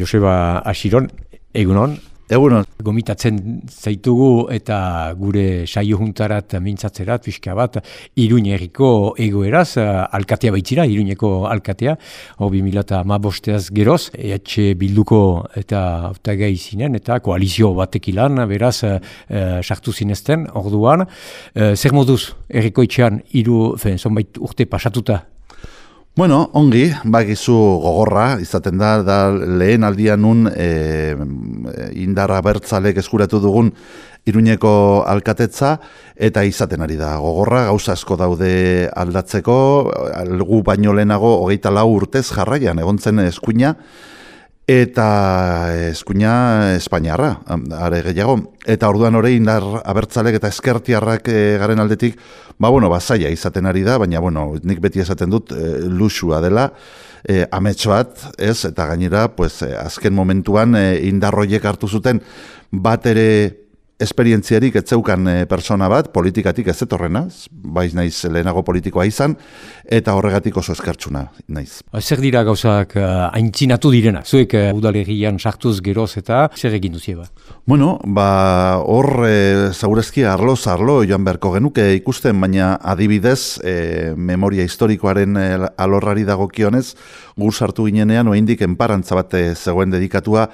Joseba Asiron, egunon, Egunon. Gomitatzen zaitugu eta gure saio juntarat mintzatzerat, pixka bat, Iruñeriko egoeraz, alkatea baitzira, Iruñeko alkatea, hobi milata ma bosteaz geroz, EH bilduko eta autagai zinen, eta koalizio batekilan, beraz, e, sartu zinezten, orduan. E, zer moduz, errikoitzean, iru, fen, zonbait urte pasatuta, Bueno, ongi, bakizu gogorra, izaten da, da lehen aldian nun e, indarra bertzalek eskuratu dugun Iruñeko alkatetza, eta izaten ari da gogorra, gauza asko daude aldatzeko, algu baino lehenago, hogeita lau urtez jarraian, egontzen eskuina, eta eskuina Espainiarra, are gehiago. Eta orduan hori indar abertzalek eta eskertiarrak e, garen aldetik, ba bueno, ba, zaila izaten ari da, baina bueno, nik beti esaten dut e, lusua dela, e, amets bat, ez, eta gainera, pues, azken momentuan e, indarroiek hartu zuten bat ere esperientziarik etzeukan e, persona bat, politikatik ez etorrena, baiz naiz lehenago politikoa izan, eta horregatik oso eskertsuna naiz. Zer dira gauzak uh, direna? Zuek uh, udalegian sartuz geroz eta zer egin duzie ba? Bueno, ba, hor e, zaurezki arlo zarlo joan beharko genuke ikusten, baina adibidez e, memoria historikoaren e, alorrari dagokionez, gur sartu ginenean, oindik enparantza bat zegoen dedikatua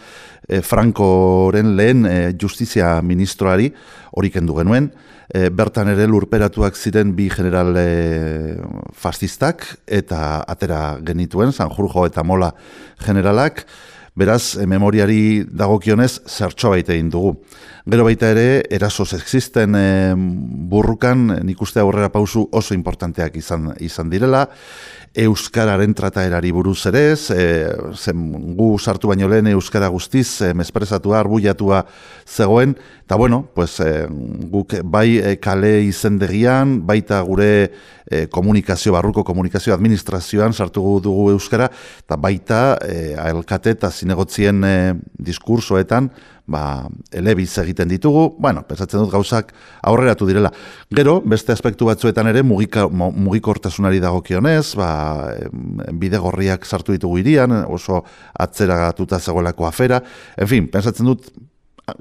e, Frankoren lehen e, justizia ministroari, hori kendu genuen, e, bertan ere lurperatuak ziren bi general e, fascistak, eta atera genituen, Sanjurjo eta Mola generalak, beraz, memoriari dagokionez, zertxo baita egin dugu. Gero baita ere, eraso sexisten e, burrukan, nik uste aurrera pausu oso importanteak izan, izan direla, Euskararen trataerari buruz ere, e, zen gu sartu baino lehen Euskara guztiz, e, mespresatua, arbuiatua zegoen, eta bueno, pues, e, guk bai e, kale izendegian, baita gure e, komunikazio, barruko komunikazio administrazioan sartu dugu Euskara, eta baita e, aelkate eta zinegotzien e, diskursoetan, ba, elebiz egiten ditugu, bueno, pensatzen dut gauzak aurreratu direla. Gero, beste aspektu batzuetan ere, mugika, mugikortasunari dagokionez, ba, bide gorriak sartu ditugu irian, oso atzeragatuta zegoelako afera, en fin, pensatzen dut,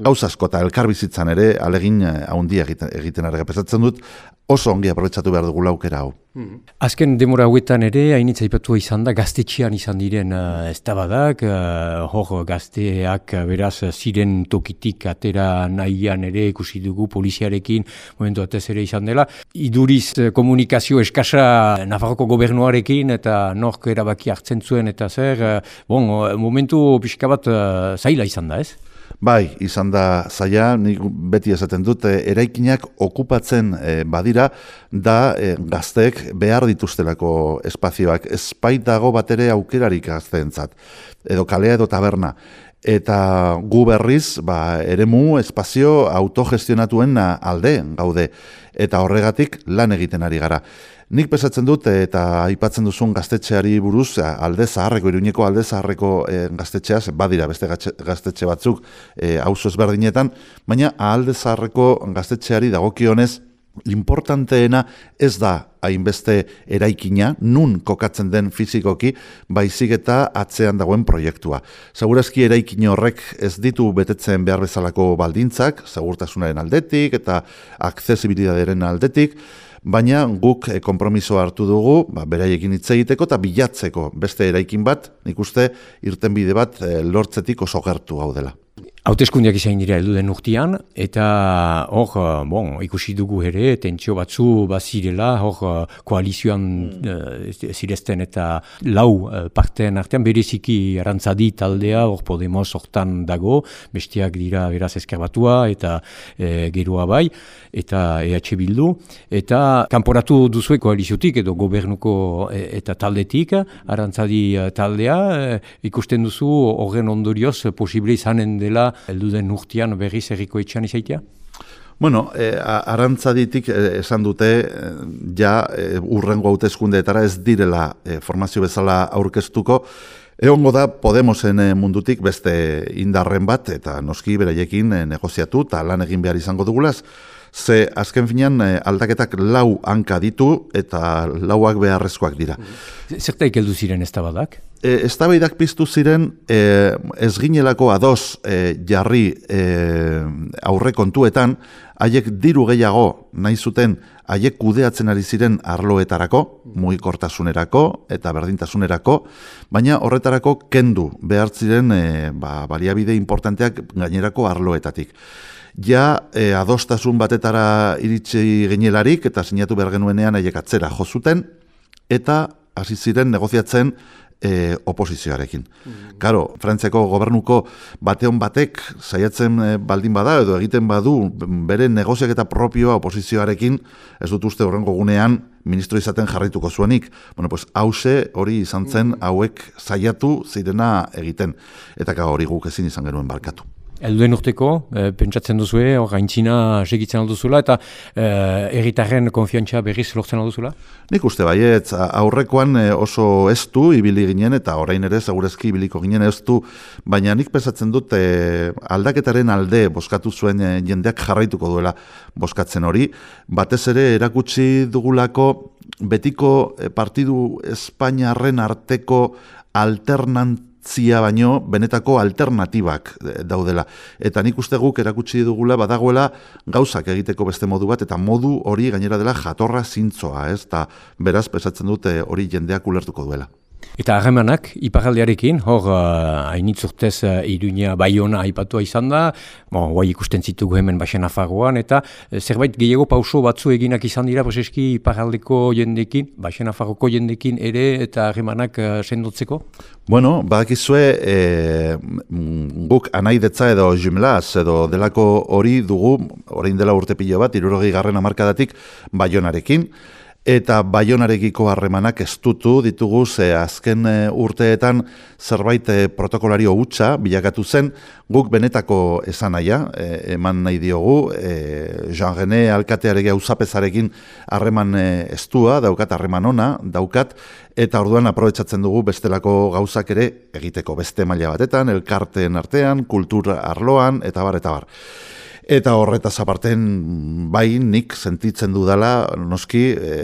gauza asko eta elkarbizitzan ere alegin eh, handia egiten, egiten arga. Pensatzen dut oso ongi aprobetsatu behar dugu laukera hau. Azken demora hauetan ere, hainitza ipatu izan da, gaztetxean izan diren uh, ez tabadak, uh, hor gazteak beraz ziren tokitik atera nahian ere ikusi dugu poliziarekin, momentu atez ere izan dela. Iduriz komunikazio eskasa Nafarroko gobernuarekin eta nork erabaki hartzen zuen eta zer, bon, momentu pixka bat uh, zaila izan da ez? Bai, izan da zaila, nik beti esaten dut, eraikinak okupatzen e, badira, da e, gazteek behar dituztelako espazioak, espaitago bat ere aukerarik gazteentzat, edo kalea edo taberna. Eta gu berriz, ba, eremu espazio autogestionatuen alde gaude, eta horregatik lan egiten ari gara. Nik pesatzen dut eta aipatzen duzun gaztetxeari buruz alde zaharreko, iruñeko alde zaharreko e, gaztetxeaz, badira beste gaztetxe batzuk e, auzo ezberdinetan, baina alde zaharreko gaztetxeari dagokionez importanteena ez da hainbeste eraikina, nun kokatzen den fizikoki, baizik eta atzean dagoen proiektua. Segurazki eraikin horrek ez ditu betetzen behar bezalako baldintzak, segurtasunaren aldetik eta akzesibilitatearen aldetik, baina guk e, konpromiso hartu dugu, ba, beraiekin hitz egiteko eta bilatzeko beste eraikin bat, nik uste irtenbide bat e, lortzetik oso gertu hau dela. Hautezkundiak izan dira heldu den urtean, eta hor, bon, ikusi dugu ere, tentsio batzu bazirela, hor, koalizioan mm. zirezten eta lau partean artean, bereziki arantzadi taldea, hor Podemos hortan dago, bestiak dira beraz eskerbatua eta e, geroa bai, eta EH Bildu, eta kanporatu duzue koaliziotik edo gobernuko eta taldetik, arantzadi taldea, ikusten duzu horren ondorioz posible izanen dela heldu den urtean berriz erriko etxean izaitea? Bueno, eh, arantzaditik eh, esan dute eh, ja eh, urrengo hauteskundeetara ez direla eh, formazio bezala aurkeztuko, Egongo da Podemosen mundutik beste indarren bat eta noski beraiekin negoziatu eta lan egin behar izango dugulaz. Ze azken finean aldaketak lau hanka ditu eta lauak beharrezkoak dira. Zertaik heldu ziren ez tabadak? E, ez piztu ziren e, ez ginelako adoz e, jarri e, aurre kontuetan, haiek diru gehiago nahi zuten haiek kudeatzen ari ziren arloetarako, mugikortasunerako eta berdintasunerako, baina horretarako kendu behar ziren e, ba, baliabide importanteak gainerako arloetatik. Ja e, adostasun batetara iritsi genelarik eta sinatu behar genuenean haiek atzera jo zuten eta hasi ziren negoziatzen e, oposizioarekin. Mm. Karo, Frantziako gobernuko bateon batek saiatzen e, baldin bada edo egiten badu bere negoziak eta propioa oposizioarekin ez dut uste horrengo gunean ministro izaten jarrituko zuenik. Bueno, pues hause hori izan zen mm. hauek saiatu zirena egiten. Eta hori guk ezin izan genuen barkatu. Elduen urteko, e, pentsatzen duzue, hor gaintzina segitzen alduzula, eta e, erritarren konfiantza berriz lortzen alduzula? Nik uste baiet, aurrekoan eh, oso ez du ibili ginen, eta orain ere segurezki ibiliko ginen ez du, baina nik pensatzen dut aldaketaren alde boskatu zuen jendeak jarraituko duela boskatzen hori, batez ere erakutsi dugulako betiko partidu Espainiarren arteko alternant zia baino benetako alternatibak eh, daudela. Eta nik uste guk erakutsi dugula badagoela gauzak egiteko beste modu bat, eta modu hori gainera dela jatorra zintzoa, ez? Eta beraz, pesatzen dute hori jendeak ulertuko duela. Eta harremanak, iparaldearekin, hor, uh, hainitz urtez uh, iruña baiona aipatua izan da, bon, guai ikusten zitugu hemen basen afagoan, eta uh, zerbait gehiago pauso batzu eginak izan dira, proseski iparaldeko jendekin, basen afagoko jendekin ere, eta harremanak uh, sendotzeko? Bueno, badakizue, e, guk anaidetza edo jumlaz, edo delako hori dugu, orain dela urte pilo bat, irurogi garren amarkadatik, baionarekin, eta baionarekiko harremanak estutu ditugu ze azken e, urteetan zerbait e, protokolario hutsa bilakatu zen. Guk benetako esanaia e, eman nahi diogu e, Jean René alkatearege auzapezarekin harreman estua daukat harreman ona daukat eta orduan aprobetsatzen dugu bestelako gauzak ere egiteko. Beste maila batetan elkarteen artean kultura arloan eta bar eta bar Eta horretaz aparten bai nik sentitzen dudala noski e,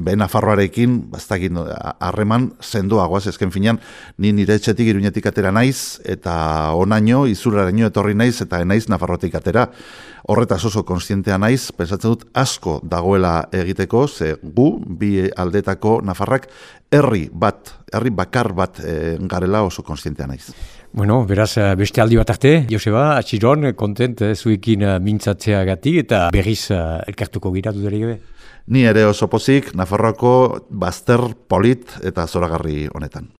ben afarroarekin baztakin harreman sendoagoaz ezken finean ni nire etxetik iruñetik atera naiz eta onaino izuraraino etorri naiz eta naiz nafarrotik atera. Horretaz oso konstientea naiz pensatzen dut asko dagoela egiteko ze gu bi aldetako nafarrak herri bat herri bakar bat e, garela oso konstientea naiz Bueno, beraz, eh, beste aldi bat arte, Joseba, atxiron, kontent, eh, zuekin uh, mintzatzea gati, eta berriz uh, elkartuko gira dudari gabe. Ni ere oso pozik, Nafarroako bazter polit eta zoragarri honetan.